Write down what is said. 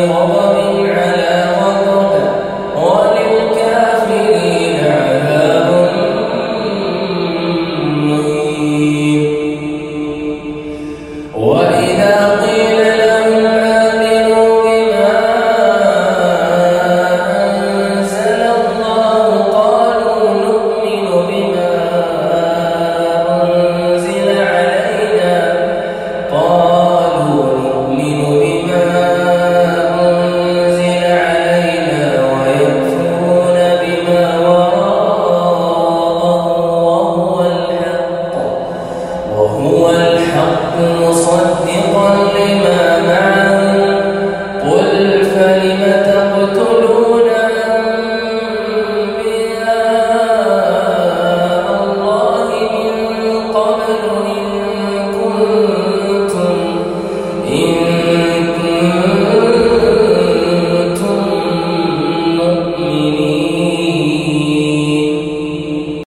غضب